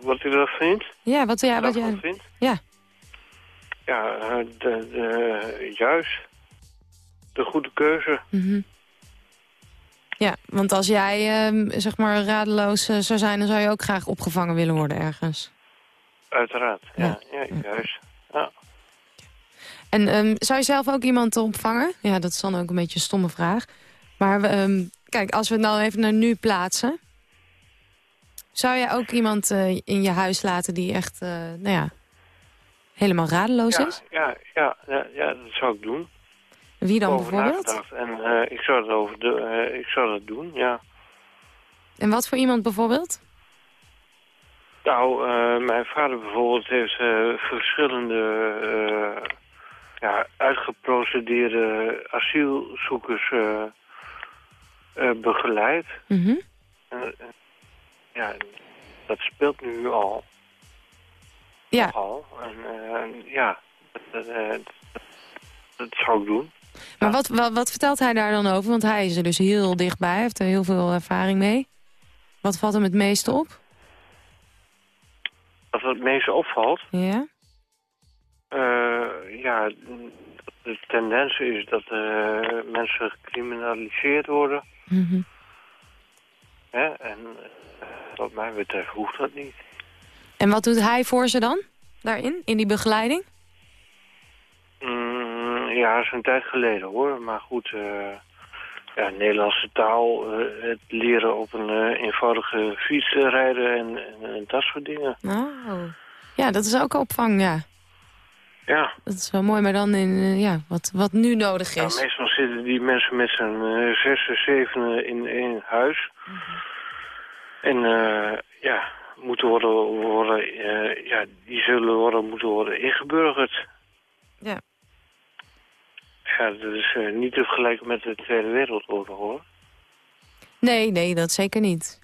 wat u dat vindt? Ja, wat, ja, wat jij... vindt? Ja. Ja, eh, de, de, juist. De goede keuze. Mhm. Ja, want als jij ehm, zeg maar radeloos zou zijn... dan zou je ook graag opgevangen willen worden ergens. Uiteraard. Ja, ja, juist. Ja. En ehm, zou je zelf ook iemand opvangen? Ja, dat is dan ook een beetje een stomme vraag. Maar ehm, kijk, als we het nou even naar nu plaatsen... zou jij ook iemand eh, in je huis laten die echt, eh, nou ja, helemaal radeloos ja, is? ja, ja, ja, ja, dat zou ik doen. Wie dan Over bijvoorbeeld? En eh, ik, zou dat over de, ik zou dat doen, ja. En wat voor iemand bijvoorbeeld? Nou, mijn vader bijvoorbeeld heeft verschillende ja, uitgeprocedeerde asielzoekers begeleid. Mhm. En, eh, ja, dat speelt nu al. Ja. Nogal. En eh, ja, dat, dat, eh, zou ik doen. Maar wat, wat, wat vertelt hij daar dan over? Want hij is er dus heel dichtbij, heeft er heel veel ervaring mee. Wat valt hem het meeste op? Wat het meeste opvalt, Ja? eh, ja, de tendens is dat eh, mensen gecriminaliseerd worden. Mhm. En eh, wat mij betreft hoeft dat niet. En wat doet hij voor ze dan? Daarin? In die begeleiding? Mm, ja, dat is een tijd geleden hoor. Maar goed, eh, ja, Nederlandse taal, het leren op een eenvoudige fiets rijden en, en, en dat soort dingen. Oh. Ja, dat is ook opvang, ja. Ja, Dat is wel mooi, maar dan in eh, ja, wat, wat nu nodig ja, is. meestal zitten die mensen met z'n uh, zes, zeven in één huis. En eh, ja, moeten worden, worden eh, ja, die zullen worden, moeten worden ingeburgerd. Ja. Ja, dat is eh, niet te vergelijken met de Tweede Wereldoorlog hoor. Nee, nee, dat zeker niet.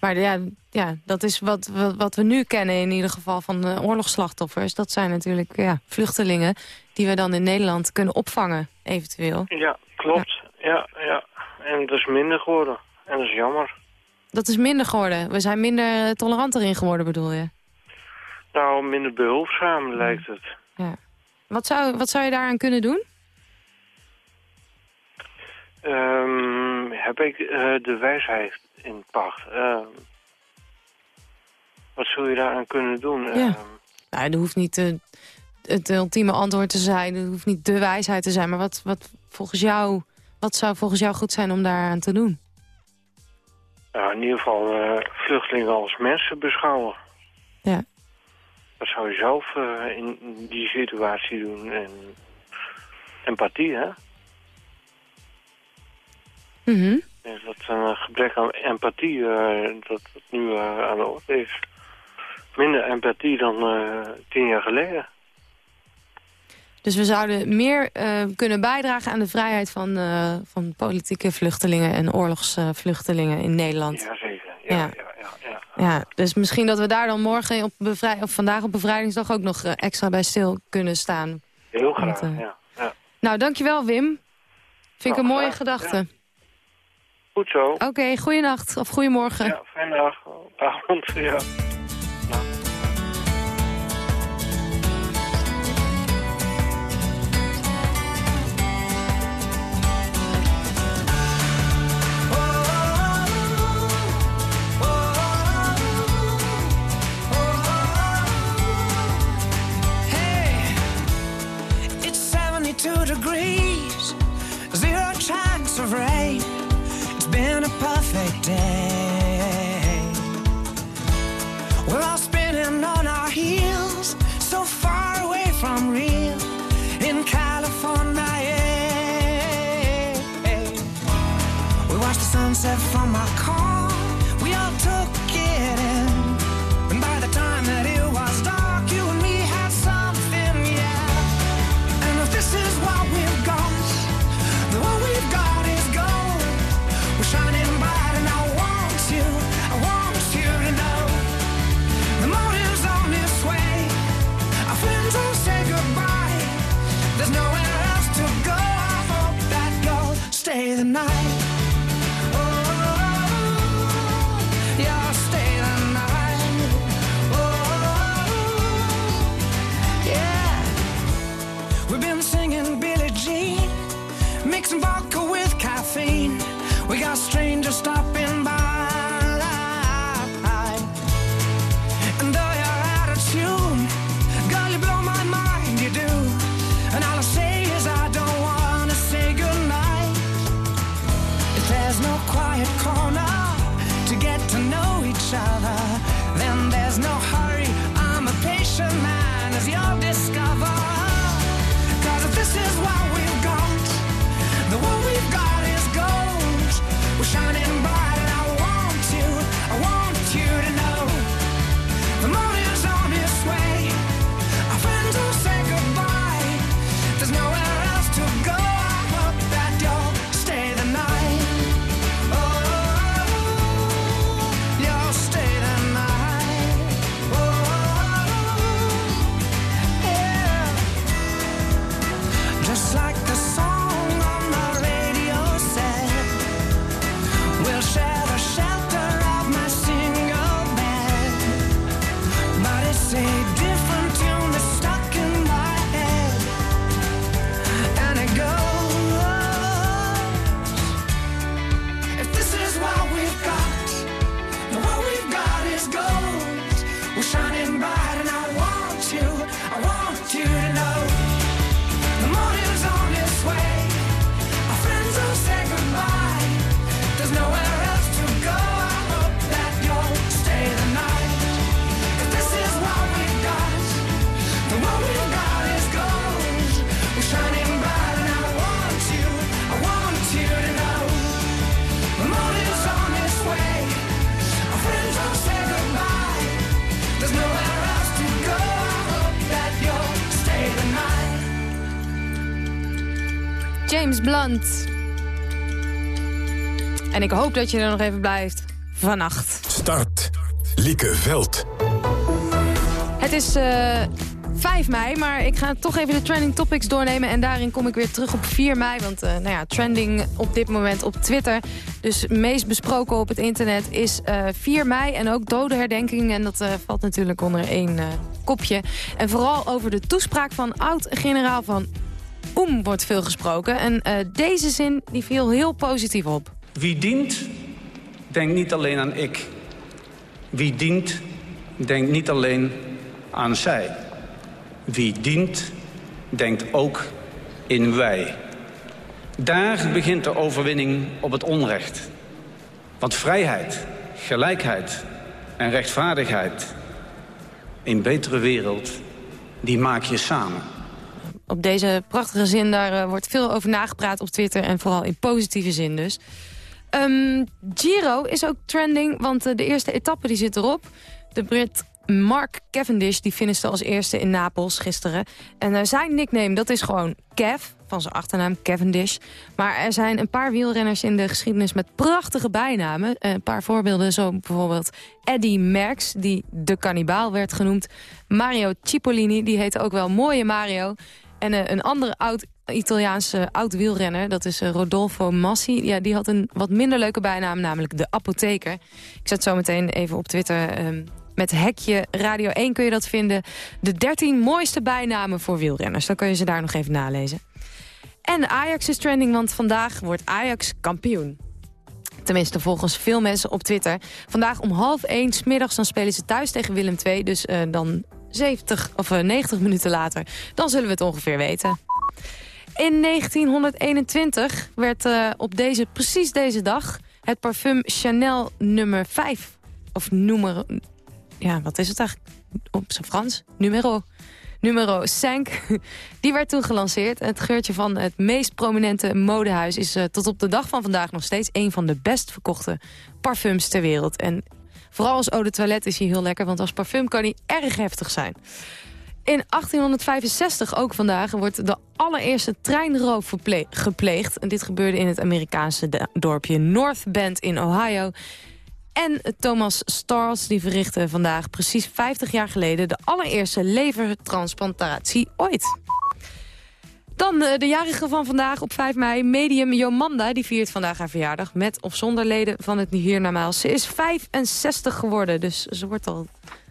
Maar ja, ja dat is wat, wat, wat we nu kennen in ieder geval van de oorlogsslachtoffers. Dat zijn natuurlijk ja, vluchtelingen die we dan in Nederland kunnen opvangen, eventueel. Ja, klopt. Ja. ja, En dat is minder geworden. En dat is jammer. Dat is minder geworden. We zijn minder tolerant erin geworden, bedoel je? Nou, minder behulpzaam lijkt het. Ja. Wat zou, wat zou je daaraan kunnen doen? Ehm, heb ik eh, de wijsheid in pacht? Ehm, wat zou je daaraan kunnen doen? Ja. Ehm, Nou, er hoeft niet eh, het ultieme antwoord te zijn. Er hoeft niet de wijsheid te zijn. Maar wat, wat, volgens jou, wat zou volgens jou goed zijn om daaraan te doen? nou, in ieder geval eh, vluchtelingen als mensen beschouwen. Ja. Wat zou je zelf eh, in die situatie doen? En empathie, hè? Mhm. Denk dat een gebrek aan empathie eh, dat het nu eh, aan de orde is. Minder empathie dan eh, tien jaar geleden. Dus we zouden meer eh, kunnen bijdragen aan de vrijheid van, eh, van politieke vluchtelingen en oorlogsvluchtelingen in Nederland. Ja, zeker. Ja, Ja, ja, ja, ja. Dus misschien dat we daar dan morgen op bevrij of vandaag op bevrijdingsdag ook nog eh, extra bij stil kunnen staan. Heel graag, Want, eh, ja. ja. Nou, dankjewel Wim. Vind ik Nou, een mooie gedachte. Goed zo. Oké, goeienacht of goedemorgen. Ja, fijne dag. Avond, ja. Sunset from our car, En ik hoop dat je er nog even blijft vannacht. Start. Lieke Veld. Het is eh 5 mei, maar ik ga toch even de trending topics doornemen. En daarin kom ik weer terug op 4 mei. Want eh, nou ja, trending op dit moment op Twitter. Dus het meest besproken op het internet is eh 4 mei. En ook dodenherdenking. En dat valt natuurlijk onder één kopje. En vooral over de toespraak van oud-generaal van Oem wordt veel gesproken. En eh, deze zin die viel heel positief op. Wie dient, denkt niet alleen aan ik. Wie dient, denkt niet alleen aan zij. Wie dient, denkt ook in wij. Daar begint de overwinning op het onrecht. Want vrijheid, gelijkheid en rechtvaardigheid... een betere wereld, die maak je samen. Op deze prachtige zin, daar eh, wordt veel over nagepraat op Twitter. En vooral in positieve zin dus. Ehm, Giro is ook trending, want eh, de eerste etappe die zit erop. De Brit Mark Cavendish die finishte als eerste in Napels gisteren. En eh, zijn nickname dat is gewoon Kev, van zijn achternaam Cavendish. Maar er zijn een paar wielrenners in de geschiedenis met prachtige bijnamen. Een paar voorbeelden, zo bijvoorbeeld Eddie Merckx, die de kannibaal werd genoemd. Mario Cipollini, die heette ook wel Mooie Mario. En eh, een andere oud Italiaanse oud-wielrenner, dat is eh, Rodolfo Massi. Ja, die had een wat minder leuke bijnaam, namelijk de apotheker. Ik zet zo meteen even op Twitter... ehm, met hekje Radio 1 kun je dat vinden. De 13 mooiste bijnamen voor wielrenners. Dan kun je ze daar nog even nalezen. En Ajax is trending, want vandaag wordt Ajax kampioen. Tenminste, volgens veel mensen op Twitter. Vandaag om half één, 's middags, dan spelen ze thuis tegen Willem II. Dus eh, dan 70 of eh, 90 minuten later, dan zullen we het ongeveer weten. In 1921 werd eh, op deze, precies deze dag het parfum Chanel nummer 5. Of nummer... Ja, wat is het eigenlijk? Op zijn Frans? Numero. Numero 5. Die werd toen gelanceerd. Het geurtje van het meest prominente modehuis... is eh, tot op de dag van vandaag nog steeds... een van de best verkochte parfums ter wereld. En vooral als eau de toilet is hij heel lekker... want als parfum kan hij erg heftig zijn. In 1865, ook vandaag, wordt de allereerste treinroof gepleegd. En dit gebeurde in het Amerikaanse dorpje North Bend in Ohio. En Thomas Stars die verrichtte vandaag precies 50 jaar geleden... de allereerste levertransplantatie ooit. Dan eh, de jarige van vandaag op 5 mei. Medium Jomanda die viert vandaag haar verjaardag... met of zonder leden van het hiernamaals. Ze is 65 geworden, dus ze wordt al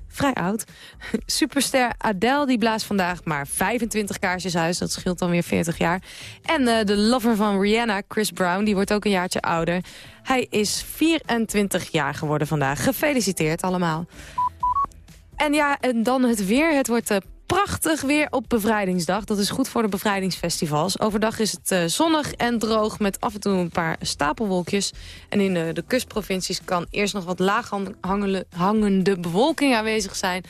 vrij oud. Superster Adele die blaast vandaag maar 25 kaarsjes uit. Dat scheelt dan weer 40 jaar. En eh, de lover van Rihanna, Chris Brown, die wordt ook een jaartje ouder. Hij is 24 jaar geworden vandaag. Gefeliciteerd allemaal. En ja, en dan het weer. Het wordt eh, prachtig weer op bevrijdingsdag. Dat is goed voor de bevrijdingsfestivals. Overdag is het eh, zonnig en droog met af en toe een paar stapelwolkjes. En in eh, de kustprovincies kan eerst nog wat laag hangende bewolking aanwezig zijn.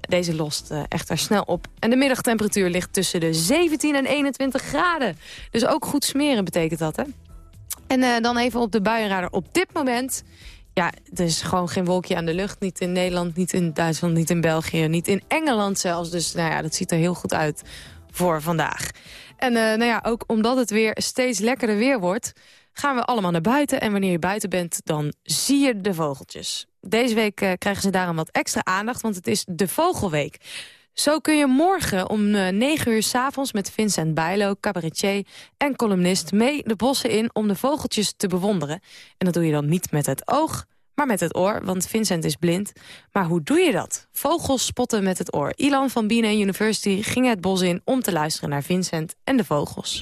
Deze lost eh, echter snel op. En de middagtemperatuur ligt tussen de 17 en 21 graden. Dus ook goed smeren betekent dat, hè? En eh, dan even op de buienradar. Op dit moment, ja, er is gewoon geen wolkje aan de lucht. Niet in Nederland, niet in Duitsland, niet in België, niet in Engeland zelfs. Dus nou ja, dat ziet er heel goed uit voor vandaag. En eh, nou ja, ook omdat het weer steeds lekkerder weer wordt... gaan we allemaal naar buiten. En wanneer je buiten bent, dan zie je de vogeltjes. Deze week eh, krijgen ze daarom wat extra aandacht, want het is de Vogelweek. Zo kun je morgen om eh, 9 uur s'avonds met Vincent Bijlo, cabaretier en columnist... mee de bossen in om de vogeltjes te bewonderen. En dat doe je dan niet met het oog, maar met het oor, want Vincent is blind. Maar hoe doe je dat? Vogels spotten met het oor. Ilan van BNN University ging het bos in om te luisteren naar Vincent en de vogels.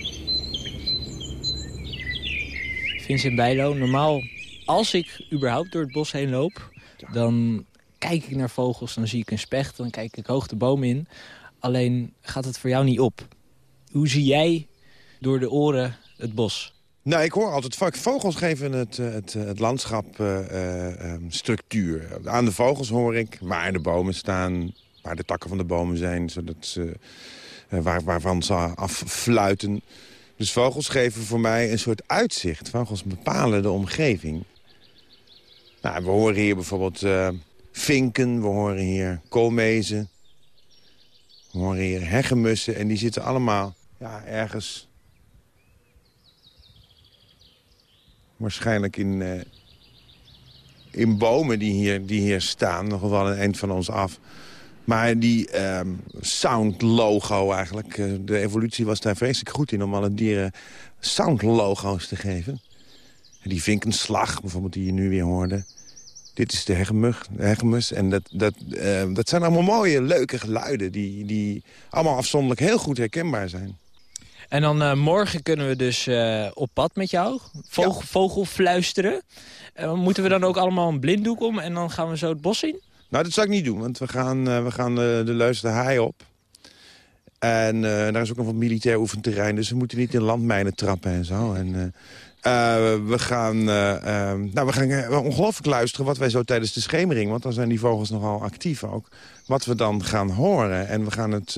Vincent Bijlo, normaal als ik überhaupt door het bos heen loop... dan kijk ik naar vogels, dan zie ik een specht, dan kijk ik hoog de boom in. Alleen gaat het voor jou niet op. Hoe zie jij door de oren het bos? Nou, ik hoor altijd vaak vogels geven het, eh, het, eh, het landschap eh, eh, ehm, structuur. Aan de vogels hoor ik waar de bomen staan, waar de takken van de bomen zijn, zodat ze, waar, waarvan ze affluiten. Dus vogels geven voor mij een soort uitzicht. Vogels bepalen de omgeving. Nou, we horen hier bijvoorbeeld vinken, we horen hier koolmezen. We horen hier hegemussen en die zitten allemaal ja, ergens... Waarschijnlijk in, eh, in bomen die hier, die hier staan. Nog wel een eind van ons af. Maar die ehm, sound logo eigenlijk. eh, de evolutie was daar vreselijk goed in om alle dieren sound logo's te geven. En die vinkenslag bijvoorbeeld die je nu weer hoorde. Dit is de hegemug, de hegemus. En dat, dat, eh, dat zijn allemaal mooie, leuke geluiden... Die, die allemaal afzonderlijk heel goed herkenbaar zijn. En dan eh, morgen kunnen we dus eh, op pad met jou. Vogel, vogel fluisteren. Moeten we dan ook allemaal een blinddoek om en dan gaan we zo het bos in? Nou, dat zou ik niet doen, want we gaan, we gaan de Haai op. En eh, daar is ook nog wat militair oefenterrein, dus we moeten niet in landmijnen trappen en zo. En, eh, eh, we gaan, eh, eh, nou, we gaan ongelooflijk luisteren wat wij zo tijdens de schemering... want dan zijn die vogels nogal actief ook, wat we dan gaan horen. En we gaan het,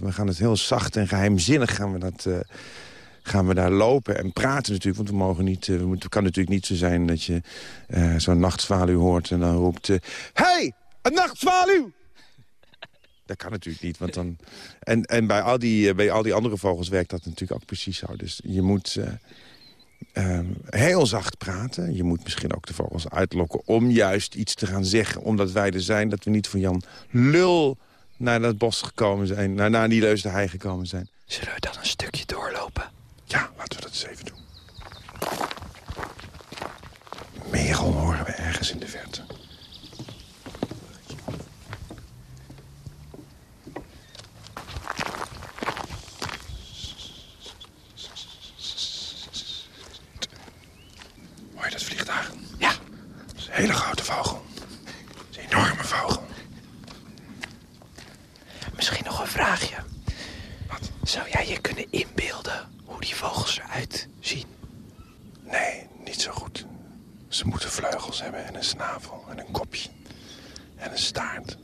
we gaan het heel zacht en geheimzinnig gaan we dat... gaan we daar lopen en praten natuurlijk. Want we mogen niet, we moeten, het kan natuurlijk niet zo zijn dat je zo'n nachtzwaluw hoort... en dan roept, eh, hey, Een nachtzwaluw! Dat kan natuurlijk niet, want dan... En, en bij, al die, eh, bij al die andere vogels werkt dat natuurlijk ook precies zo. Dus je moet eh, ehm, heel zacht praten. Je moet misschien ook de vogels uitlokken om juist iets te gaan zeggen. Omdat wij er zijn, dat we niet van Jan Lul naar dat bos gekomen zijn. Naar, naar die leus de hei gekomen zijn. Zullen we dan een stukje doorlopen? Ja, laten we dat eens even doen. Merel horen we ergens in de verte. Hoor je dat vliegtuig? Ja. Dat is een hele grote vogel. Is een enorme vogel. Misschien nog een vraagje. Zou jij je kunnen inbeelden hoe die vogels eruit zien? Nee, niet zo goed. Ze moeten vleugels hebben en een snavel en een kopje. En een staart.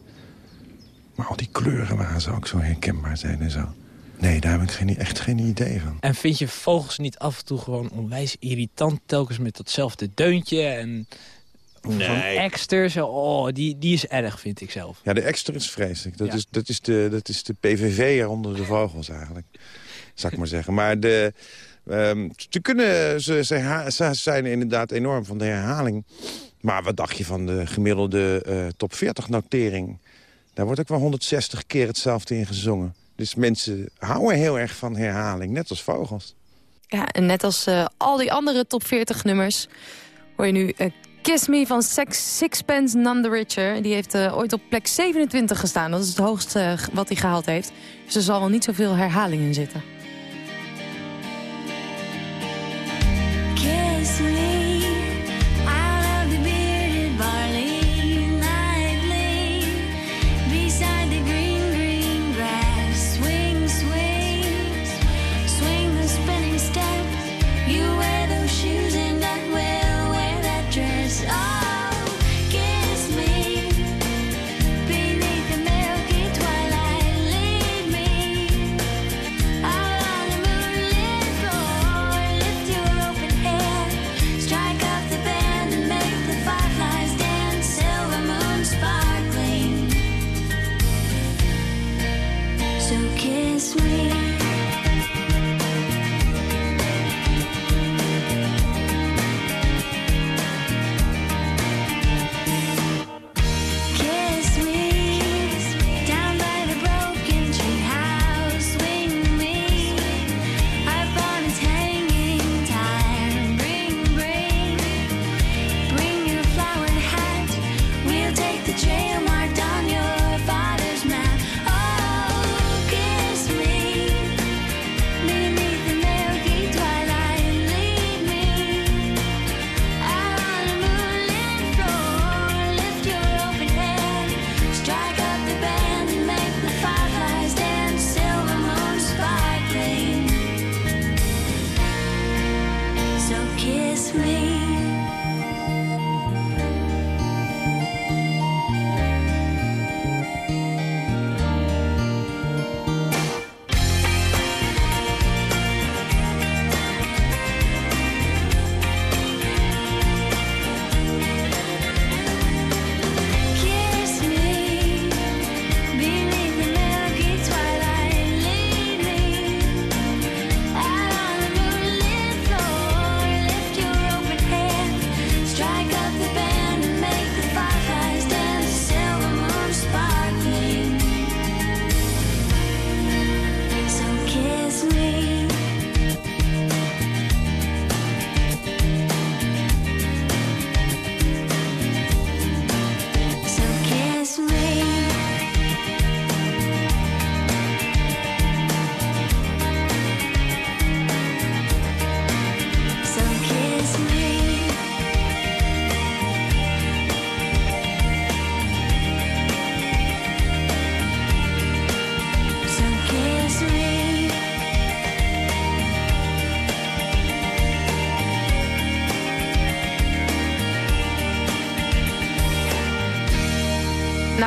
Maar al die kleuren waar ze ook zo herkenbaar zijn en zo. Nee, daar heb ik geen, echt geen idee van. En vind je vogels niet af en toe gewoon onwijs irritant... telkens met datzelfde deuntje en... Nee. Van ekster, zo, oh, die, die is erg, vind ik zelf. Ja, de extra is vreselijk. Dat, Ja. is, dat, is de, dat is de PVV onder de vogels eigenlijk. Zou ik maar zeggen. Maar de, ehm, ze, kunnen, ze, ze, ha- ze zijn inderdaad enorm van de herhaling. Maar wat dacht je van de gemiddelde eh, top 40 notering? Daar wordt ook wel 160 keer hetzelfde in gezongen. Dus mensen houden heel erg van herhaling, net als vogels. Ja, en net als eh, al die andere top 40 nummers... hoor je nu eh, Kiss Me van Sex, Sixpence None the Richer. Die heeft eh, ooit op plek 27 gestaan. Dat is het hoogste eh, wat hij gehaald heeft. Dus er zal wel niet zoveel herhaling in zitten. Me.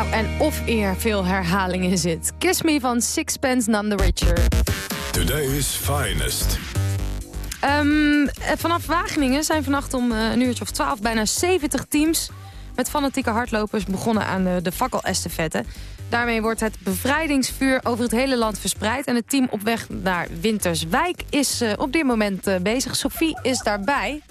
Nou, en of er veel herhaling in zit. Kiss Me van Sixpence None the Richer. Today's finest. Ehm, eh, vanaf Wageningen zijn vannacht om eh, een uurtje of twaalf bijna 70 teams met fanatieke hardlopers begonnen aan de, de fakkelestafette. Daarmee wordt het bevrijdingsvuur over het hele land verspreid. En het team op weg naar Winterswijk is eh, op dit moment eh, bezig. Sophie is daarbij.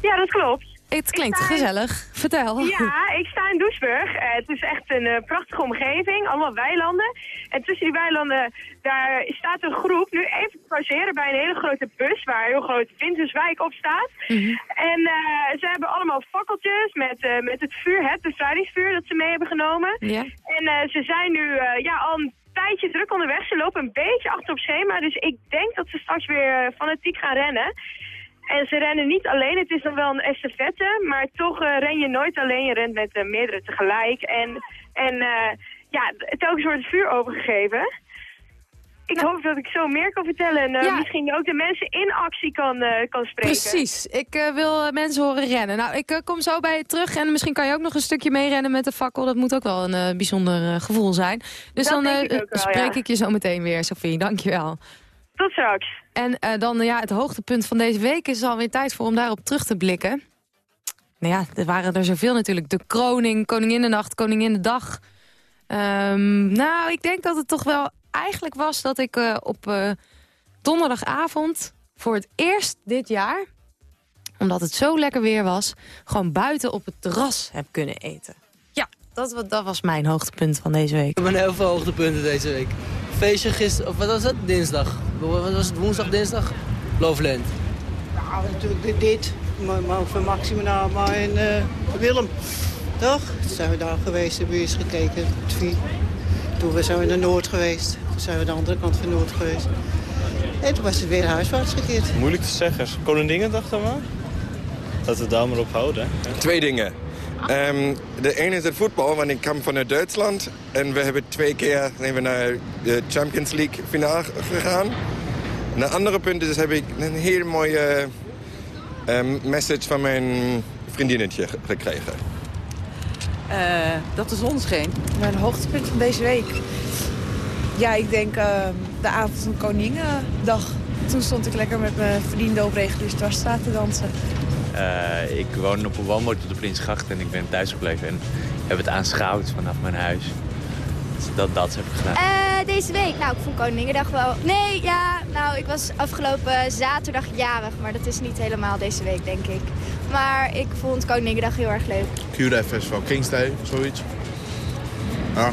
Ja, dat klopt. Het klinkt in- gezellig. Vertel. Ja, ik sta in Doesburg. Eh, het is echt een eh, prachtige omgeving, allemaal weilanden. En tussen die weilanden, daar staat een groep nu even te pauzeren bij een hele grote bus waar een heel groot Winterswijk op staat. En eh, ze hebben allemaal fakkeltjes met, met het vuur, het bevrijdingsvuur dat ze mee hebben genomen. En ze zijn nu ja, al een tijdje druk onderweg. Ze lopen een beetje achter op schema, dus ik denk dat ze straks weer fanatiek gaan rennen. En ze rennen niet alleen, het is dan wel een estafette, maar toch eh, ren je nooit alleen. Je rent met eh, meerdere tegelijk. En, en eh, ja, telkens wordt het vuur overgegeven. Ik hoop dat ik zo meer kan vertellen en Ja. misschien ook de mensen in actie kan, kan spreken. Precies. Ik wil mensen horen rennen. Nou, ik kom zo bij je terug en misschien kan je ook nog een stukje meerennen met de fakkel. Dat moet ook wel een bijzonder gevoel zijn. Dus Dat dan ik wel, spreek ja. ik je zo meteen weer, Sophie. Dankjewel. Tot straks. En eh, dan ja, het hoogtepunt van deze week is alweer tijd voor om daarop terug te blikken. Nou ja, er waren er zoveel natuurlijk. De kroning, Koninginnennacht, Koninginnedag. Ehm nou, ik denk dat het toch wel eigenlijk was dat ik eh, op eh, donderdagavond voor het eerst dit jaar, omdat het zo lekker weer was, gewoon buiten op het terras heb kunnen eten. Ja, dat, dat was mijn hoogtepunt van deze week. Ik heb heel veel hoogtepunten deze week. Feestje gisteren, of wat was het? Dinsdag. Wat was het? Woensdag, dinsdag? Loveland. Nou, natuurlijk dit, dit. Maar, maar van Maxima maar en eh, Willem. Toch? Toen zijn we daar geweest, hebben we eens gekeken. Toen we- zijn we naar Noord geweest. Toen zijn we de andere kant van Noord geweest. En toen was het weer huiswaarts gekeerd. Moeilijk te zeggen. Koninginnedag dan maar? Dat we daar maar op houden. hè? Twee dingen. Ehm, de ene is het voetbal, want ik kom vanuit Duitsland. En we hebben twee keer zijn we naar de Champions League finale gegaan. En de andere punt is, heb ik een heel mooie ehm, message van mijn vriendinnetje ge- gekregen. Eh, dat de zon scheen. Mijn hoogtepunt van deze week. Ja, ik denk eh, de avond van Koningendag. Toen stond ik lekker met mijn vrienden op reguliere dwarsstraat te dansen. Eh, ik woon op een woonboot op de Prinsgracht en ik ben thuis gebleven en heb het aanschouwd vanaf mijn huis. Dus dat, dat heb ik gedaan. Eh, deze week? Nou, ik vond Koningendag wel... Nee, ja, nou, ik was afgelopen zaterdag jarig, maar dat is niet helemaal deze week, denk ik. Maar ik vond Koningendag heel erg leuk. Q-Day Festival, Kings Day, zoiets. Ja.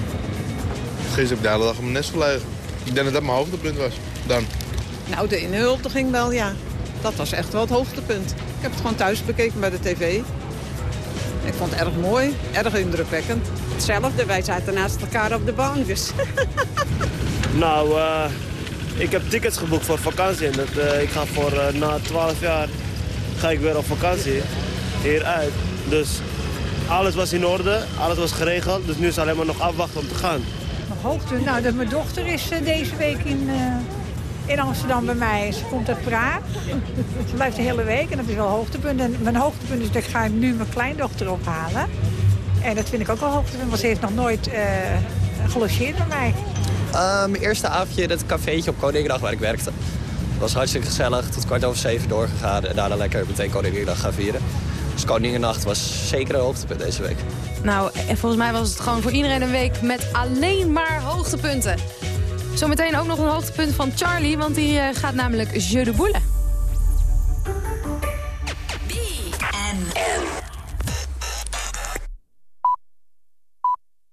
Gisteren heb ik de hele dag op mijn nest gelegen. Ik denk dat dat mijn hoogtepunt was. Dan. Nou, de inhuldiging wel, ja. Dat was echt wel het hoogtepunt. Ik heb het gewoon thuis bekeken bij de tv. Ik vond het erg mooi, erg indrukwekkend. Hetzelfde, wij zaten naast elkaar op de bank, dus... Nou, eh, ik heb tickets geboekt voor vakantie. En dat, eh, ik ga voor eh, na 12 jaar ga ik weer op vakantie hieruit. Dus alles was in orde, alles was geregeld. Dus nu is het alleen maar nog afwachten om te gaan. Mijn hoogtepunt? Nou, dat mijn dochter is eh, deze week in, eh, in Amsterdam bij mij. Ze komt uit Praag. Ze blijft de hele week en dat is wel hoogtepunt. En mijn hoogtepunt is dat ik ga nu mijn kleindochter ophalen. En dat vind ik ook wel een hoogtepunt, want ze heeft nog nooit eh, gelogeerd bij mij. Eh, mijn eerste avondje in het cafeetje op Koningendag waar ik werkte. Het was hartstikke gezellig, tot kwart over zeven doorgegaan en daarna lekker meteen Koningendag gaan vieren. Dus was zeker een hoogtepunt deze week. Nou, en volgens mij was het gewoon voor iedereen een week met alleen maar hoogtepunten. Zometeen ook nog een hoogtepunt van Charlie, want die eh, gaat namelijk jeu de boule.